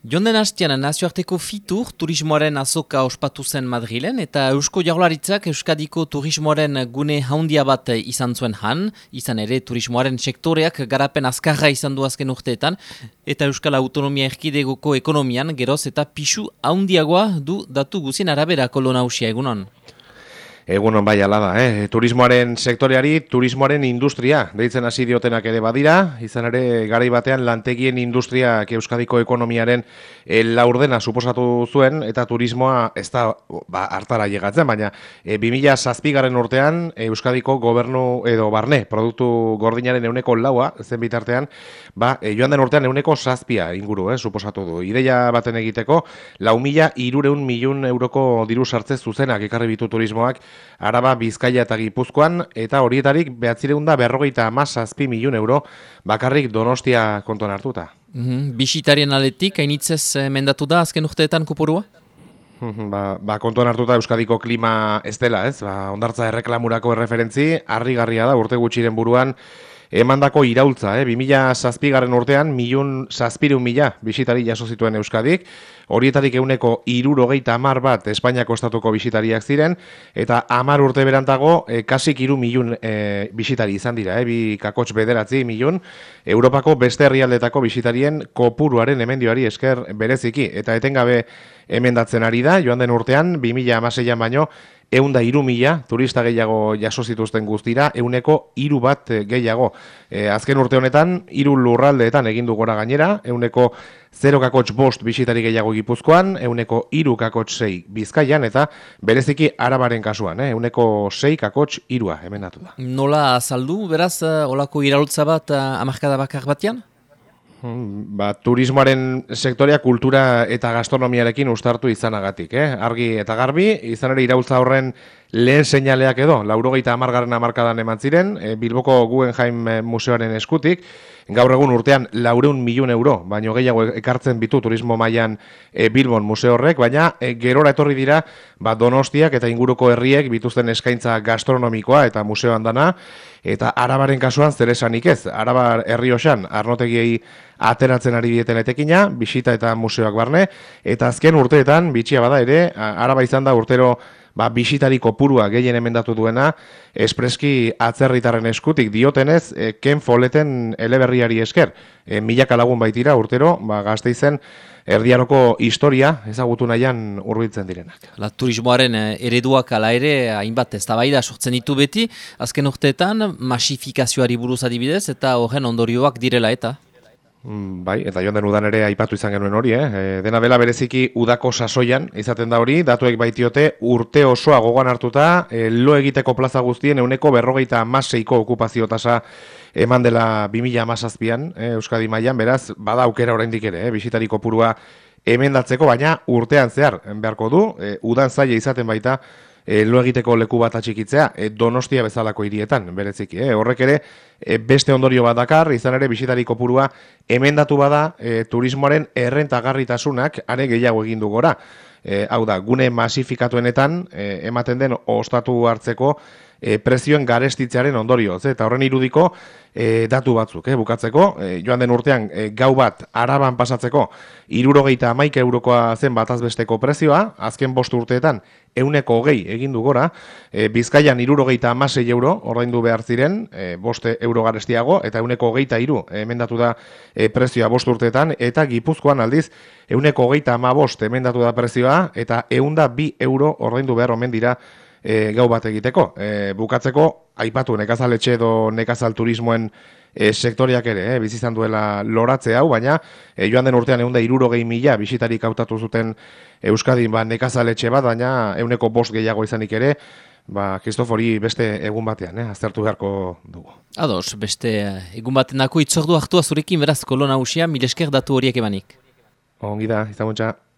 Jonden hastian nazioarteko fitur turismoaren azoka ospatu zen Madrilen eta Eusko Jaularitzak Euskadiko turismoaren gune haundia bat izan zuen han, izan ere turismoaren sektoreak garapen azkarra izan du azken urteetan eta Euskal Autonomia Erkidegoko ekonomian geroz eta pixu haundiagoa du datu guzien arabera kolona usia egunon. Egunon bai ala da, eh? turismoaren sektoreari, turismoaren industria, deitzen hasi diotenak ere badira, izan ere garai batean lantegien industria Euskadiko ekonomiaren e, laurdena suposatu zuen, eta turismoa ez da ba, hartara llegatzen, baina e, 2000 zazpigaren urtean Euskadiko gobernu edo barne, produktu gordinaren euneko laua, zen bitartean, ba, e, joan den urtean euneko zazpia inguru, eh, suposatu du. Ideia baten egiteko, lau mila irureun milun euroko diru sartze zuzenak ekarri bitu turismoak, Araba, Bizkaia eta Gipuzkoan, eta horietarik behatzireun da berrogeita amazazpi milun euro bakarrik donostia kontuan hartuta. Mm -hmm. Bisitarien aletik, hainitzez eh, mendatu da azken urteetan kupurua? Mhm, ba, ba, kontuan hartuta Euskadiko klima ez dela, ez? Ba, ondartza erreklamurako erreferentzi, harrigarria da urte gutxiren buruan, emandako iraultza, eh? 2000 zazpigaren urtean, milun zazpirun mila bisitari jaso zituen Euskadik, horietarik euneko irurogeita amar bat Espainiako estatuko bisitariak ziren, eta amar urte berantago, e, kasik iru milun e, bisitari izan dira, eh? bi kakotx bederatzi milun, Europako beste herrialdetako bisitarien kopuruaren emendioari esker bereziki, eta etengabe emendatzen ari da, joan den urtean, 2000 amaseian baino, eunda iru mila turista gehiago jaso zituzten guztira, euneko iru bat eh, gehiago. E, azken urte honetan, iru lurraldeetan egindu gora gainera, euneko 0 kakotx bost bisitari gehiago gipuzkoan, euneko iru kakotx sei bizkaian, eta bereziki arabaren kasuan, eh, euneko sei kakotx irua, hemen da. Nola azaldu, beraz, eh, olako iralutza bat amarkada bakar batean? Ba, turismoaren sektorea kultura eta gastronomiarekin ustartu izanagatik, eh? argi eta garbi, izan ere iraultza horren lehen seinaleak edo, laurogeita amargarren amarkadan eman ziren, e, Bilboko Guggenheim e, Museoaren eskutik, gaur egun urtean laureun milun euro, baino gehiago ekartzen bitu turismo mailan e, Bilbon museo horrek, baina e, gerora etorri dira ba, donostiak eta inguruko herriek bituzten eskaintza gastronomikoa eta museoan dana, eta arabaren kasuan zer esanik ez, arabar herri osan, arnotegiei ateratzen ari dieten etekina, bisita eta museoak barne, eta azken urteetan, bitxia bada ere, araba izan da urtero ba, bisitari kopurua gehien emendatu duena, espreski atzerritarren eskutik diotenez, e, ken foleten eleberriari esker, e, milaka lagun baitira urtero, ba, gazte izen, erdiaroko historia ezagutu nahian urbiltzen direnak. La turismoaren e, ereduak ala ere, hainbat ez da sortzen ditu beti, azken urteetan masifikazioari buruz adibidez, eta horren ondorioak direla eta? Mm, bai, eta joan den udan ere aipatu izan genuen hori, eh? E, dena bela bereziki udako sasoian izaten da hori, datuek baitiote urte osoa gogoan hartuta, e, lo egiteko plaza guztien euneko berrogeita maseiko okupazio tasa eman dela 2000 amazazpian, eh, Euskadi mailan beraz, bada aukera oraindik ere, eh? bisitariko purua emendatzeko, baina urtean zehar, beharko du, e, udan zaila izaten baita, e, lo egiteko leku bat atxikitzea, e, donostia bezalako hirietan, bereziki. E, horrek ere, e, beste ondorio bat dakar, izan ere, bisitari kopurua emendatu bada e, turismoaren errentagarritasunak are gehiago egin du gora. E, hau da, gune masifikatuenetan e, ematen den ostatu hartzeko e, prezioen garestitzearen ondorioz. Eta horren irudiko e, datu batzuk, e, bukatzeko, e, joan den urtean e, gau bat araban pasatzeko irurogeita amaik eurokoa zen batazbesteko prezioa, azken bost urteetan euneko hogei egindu gora, e, bizkaian irurogeita amasei euro, ordaindu behar ziren, e, boste euro garestiago, eta euneko hogeita iru emendatu da e, prezioa bost urteetan, eta gipuzkoan aldiz, euneko hogeita ama bost emendatu da prezioa, eta eunda bi euro ordaindu behar omen dira e, gau bat egiteko. E, bukatzeko, aipatu nekazaletxe edo nekazal turismoen e, sektoriak ere, e, bizizan duela loratze hau, baina e, joan den urtean egun da iruro gehi mila bisitarik hautatu zuten Euskadin ba, nekazaletxe bat, baina euneko bost gehiago izanik ere, ba, Kristofori beste egun batean, eh, aztertu beharko dugu. Ados, beste egun baten dako itzordu hartu azurekin beraz kolona usia, milesker datu horiek emanik. Ongi da, izan